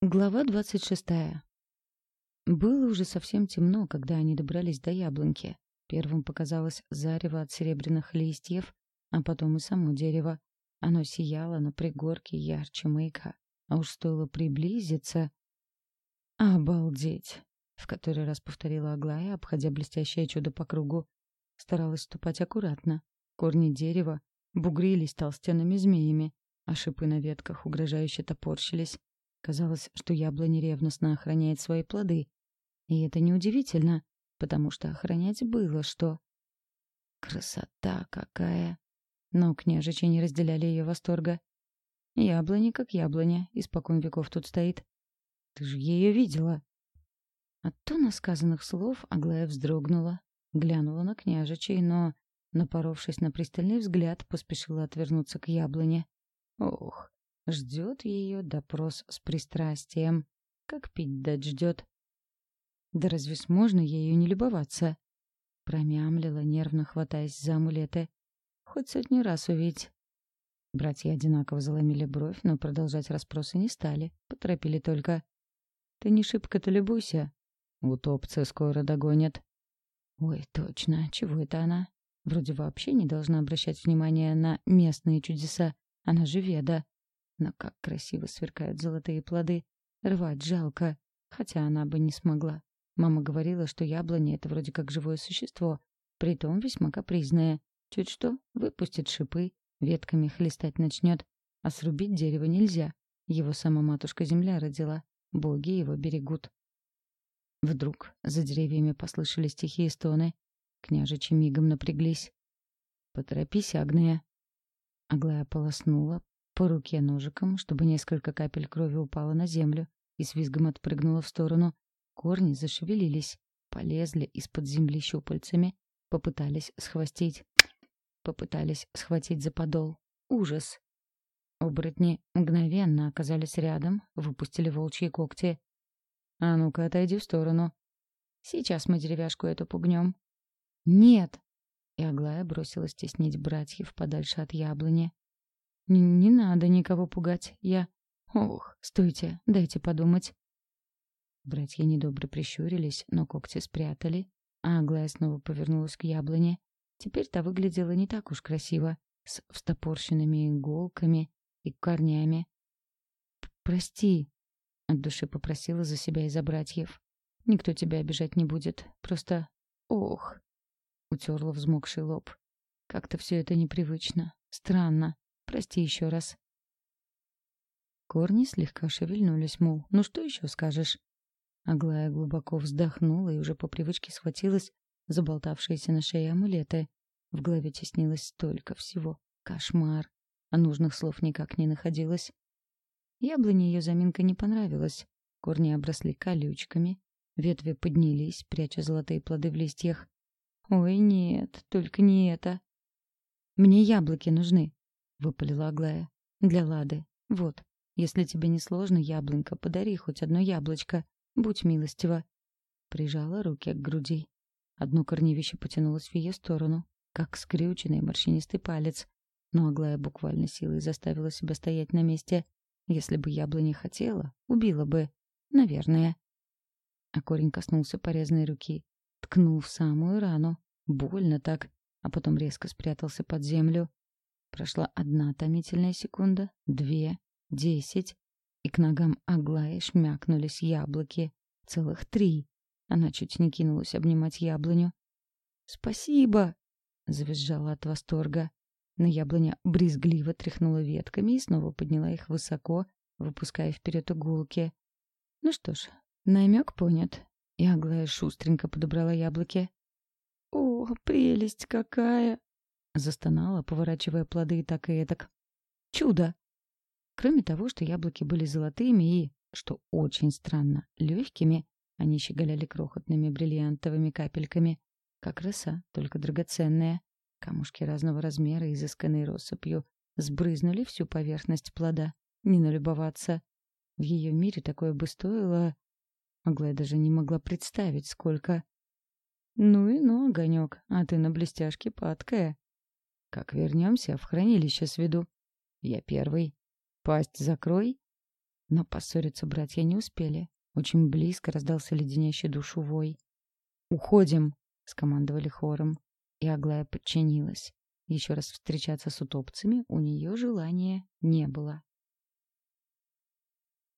Глава двадцать шестая. Было уже совсем темно, когда они добрались до яблоньки. Первым показалось зарево от серебряных листьев, а потом и само дерево. Оно сияло на пригорке ярче маяка. А уж стоило приблизиться... «Обалдеть!» — в который раз повторила Аглая, обходя блестящее чудо по кругу. Старалась ступать аккуратно. Корни дерева бугрились толстенными змеями, а шипы на ветках угрожающе топорщились. Казалось, что яблоня ревностно охраняет свои плоды. И это неудивительно, потому что охранять было что. Красота какая! Но княжичи не разделяли ее восторга. Яблоня как яблоня, испокон веков тут стоит. Ты же ее видела. От тона сказанных слов Аглая вздрогнула, глянула на княжичей, но, напоровшись на пристальный взгляд, поспешила отвернуться к яблоне. Ох, Ждет ее допрос с пристрастием. Как пить дать ждет. Да разве сможно ею не любоваться? Промямлила, нервно хватаясь за амулеты. Хоть сотни раз увидеть. Братья одинаково заломили бровь, но продолжать расспросы не стали. Поторопили только. «Ты не шибко-то любуйся. Утопцы скоро догонят». «Ой, точно. Чего это она? Вроде вообще не должна обращать внимание на местные чудеса. Она же веда. Но как красиво сверкают золотые плоды. Рвать жалко, хотя она бы не смогла. Мама говорила, что яблони — это вроде как живое существо, притом весьма капризное. Чуть что, выпустит шипы, ветками хлестать начнет. А срубить дерево нельзя. Его сама матушка-земля родила. Боги его берегут. Вдруг за деревьями послышались тихие стоны. Княжичи мигом напряглись. «Поторопись, Агния!» Аглая полоснула, по руке ножиком, чтобы несколько капель крови упало на землю и с визгом отпрыгнула в сторону. Корни зашевелились, полезли из-под земли щупальцами, попытались схватить. Попытались схватить за подол. Ужас! Оборотни мгновенно оказались рядом, выпустили волчьи когти. «А ну-ка, отойди в сторону. Сейчас мы деревяшку эту пугнем». «Нет!» И Аглая бросилась теснить братьев подальше от яблони. Не, не надо никого пугать. Я... Ох, стойте, дайте подумать. Братья недобро прищурились, но когти спрятали, а Аглая снова повернулась к яблоне. Теперь та выглядела не так уж красиво, с встопорщенными иголками и корнями. «Прости», — от души попросила за себя и за братьев. «Никто тебя обижать не будет. Просто... Ох!» — утерла взмокший лоб. «Как-то все это непривычно. Странно. Прости еще раз. Корни слегка шевельнулись, мол, ну что еще скажешь? Аглая глубоко вздохнула и уже по привычке схватилась за болтавшиеся на шее амулеты. В голове теснилось столько всего. Кошмар. А нужных слов никак не находилось. Яблоне ее заминка не понравилась. Корни обросли колючками. Ветви поднялись, пряча золотые плоды в листьях. «Ой, нет, только не это. Мне яблоки нужны», — выпалила Аглая. «Для Лады. Вот. Если тебе не сложно, яблонька, подари хоть одно яблочко. Будь милостива». Прижала руки к груди. Одно корневище потянулось в ее сторону, как скрюченный морщинистый палец. Но Аглая буквально силой заставила себя стоять на месте. Если бы яблоня хотела, убила бы. Наверное. А корень коснулся порезанной руки. Ткнул в самую рану. Больно так. А потом резко спрятался под землю. Прошла одна томительная секунда, две, десять, и к ногам Аглаи шмякнулись яблоки. Целых три. Она чуть не кинулась обнимать яблоню. «Спасибо!» — завизжала от восторга. Но яблоня брезгливо тряхнула ветками и снова подняла их высоко, выпуская вперед иголки. Ну что ж, намек понят. И Аглая шустренько подобрала яблоки. «О, прелесть какая!» Застонала, поворачивая плоды и так и этак. Чудо! Кроме того, что яблоки были золотыми и, что очень странно, легкими, они щеголяли крохотными бриллиантовыми капельками. Как роса, только драгоценная. Камушки разного размера, изысканной россыпью, сбрызнули всю поверхность плода. Не налюбоваться. В ее мире такое бы стоило... Аглая даже не могла представить, сколько. «Ну и ну, огонек, а ты на блестяшке падкая», как вернемся, в хранилище сведу. Я первый. Пасть закрой. Но поссориться братья не успели. Очень близко раздался леденящий душу вой. «Уходим!» — скомандовали хором. И Аглая подчинилась. Еще раз встречаться с утопцами у нее желания не было.